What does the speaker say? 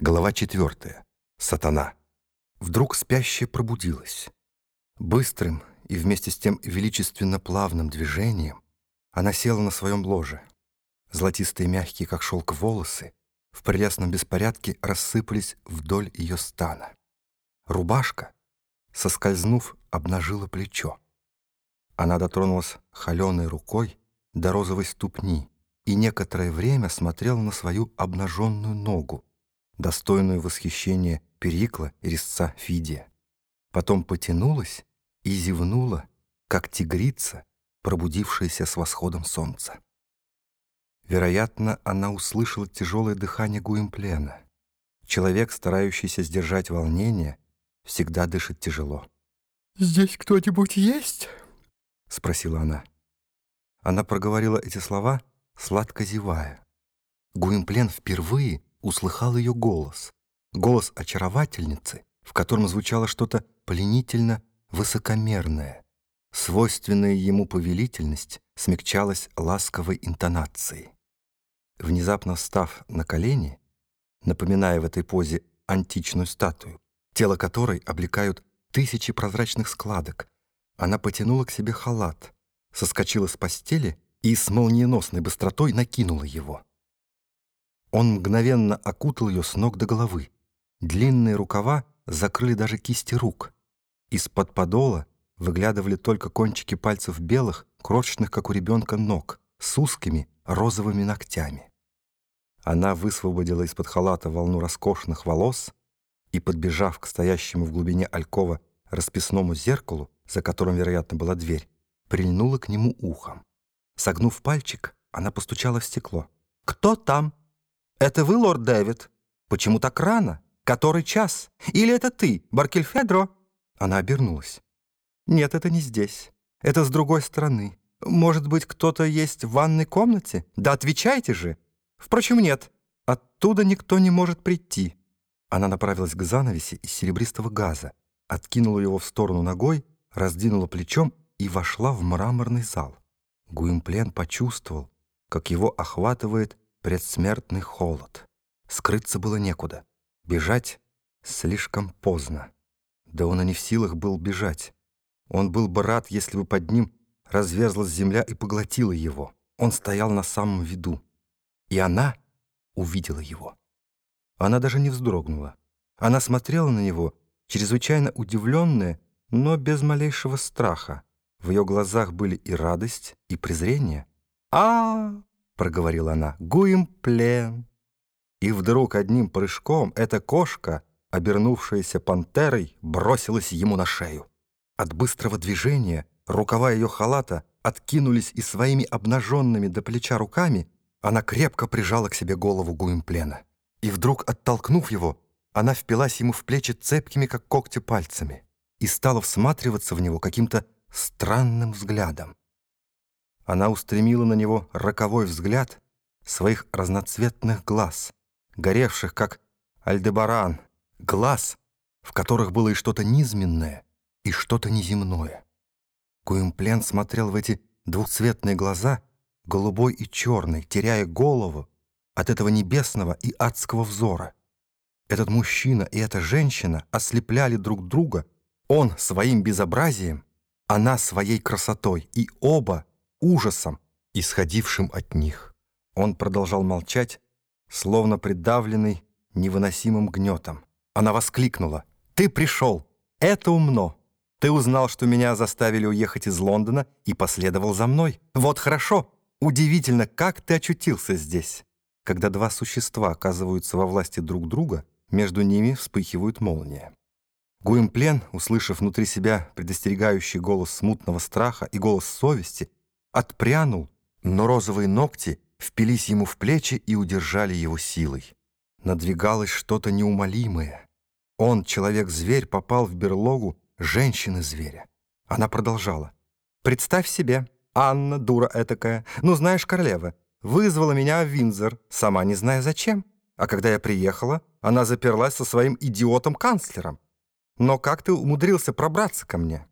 Глава четвертая. Сатана. Вдруг спящая пробудилась. Быстрым и вместе с тем величественно плавным движением она села на своем ложе. Золотистые мягкие, как шелк, волосы в прелестном беспорядке рассыпались вдоль ее стана. Рубашка, соскользнув, обнажила плечо. Она дотронулась холеной рукой до розовой ступни и некоторое время смотрела на свою обнаженную ногу, достойную восхищения Перикла и резца Фидия. Потом потянулась и зевнула, как тигрица, пробудившаяся с восходом солнца. Вероятно, она услышала тяжелое дыхание Гуимплена. Человек, старающийся сдержать волнение, всегда дышит тяжело. «Здесь кто-нибудь есть?» — спросила она. Она проговорила эти слова, сладко зевая. Гуимплен впервые услыхал ее голос. Голос очаровательницы, в котором звучало что-то пленительно высокомерное. Свойственная ему повелительность смягчалась ласковой интонацией. Внезапно встав на колени, напоминая в этой позе античную статую, тело которой облекают тысячи прозрачных складок, она потянула к себе халат, соскочила с постели и с молниеносной быстротой накинула его. Он мгновенно окутал ее с ног до головы. Длинные рукава закрыли даже кисти рук. Из-под подола выглядывали только кончики пальцев белых, крошечных, как у ребенка, ног, с узкими розовыми ногтями. Она высвободила из-под халата волну роскошных волос и, подбежав к стоящему в глубине алькова расписному зеркалу, за которым, вероятно, была дверь, прильнула к нему ухом. Согнув пальчик, она постучала в стекло. «Кто там?» «Это вы, лорд Дэвид? Почему так рано? Который час? Или это ты, Баркельфедро?» Она обернулась. «Нет, это не здесь. Это с другой стороны. Может быть, кто-то есть в ванной комнате? Да отвечайте же!» «Впрочем, нет. Оттуда никто не может прийти». Она направилась к занавеси из серебристого газа, откинула его в сторону ногой, раздвинула плечом и вошла в мраморный зал. Гуимплен почувствовал, как его охватывает предсмертный холод. Скрыться было некуда. Бежать слишком поздно. Да он и не в силах был бежать. Он был бы рад, если бы под ним разверзлась земля и поглотила его. Он стоял на самом виду. И она увидела его. Она даже не вздрогнула. Она смотрела на него, чрезвычайно удивленная, но без малейшего страха. В ее глазах были и радость, и презрение. а, -а, -а проговорила она, — «Гуимплен». И вдруг одним прыжком эта кошка, обернувшаяся пантерой, бросилась ему на шею. От быстрого движения рукава ее халата откинулись и своими обнаженными до плеча руками она крепко прижала к себе голову Гуимплена. И вдруг, оттолкнув его, она впилась ему в плечи цепкими, как когти, пальцами и стала всматриваться в него каким-то странным взглядом. Она устремила на него роковой взгляд своих разноцветных глаз, горевших, как альдебаран, глаз, в которых было и что-то низменное, и что-то неземное. Куимплен смотрел в эти двухцветные глаза, голубой и черный, теряя голову от этого небесного и адского взора. Этот мужчина и эта женщина ослепляли друг друга, он своим безобразием, она своей красотой, и оба ужасом, исходившим от них. Он продолжал молчать, словно придавленный невыносимым гнетом. Она воскликнула. «Ты пришел! Это умно! Ты узнал, что меня заставили уехать из Лондона и последовал за мной. Вот хорошо! Удивительно, как ты очутился здесь!» Когда два существа оказываются во власти друг друга, между ними вспыхивают молния. Гуимплен, услышав внутри себя предостерегающий голос смутного страха и голос совести, отпрянул, но розовые ногти впились ему в плечи и удержали его силой. Надвигалось что-то неумолимое. Он, человек-зверь, попал в берлогу женщины-зверя. Она продолжала. «Представь себе, Анна, дура этакая, ну знаешь, королева, вызвала меня в Винзор, сама не зная зачем. А когда я приехала, она заперлась со своим идиотом-канцлером. Но как ты умудрился пробраться ко мне?»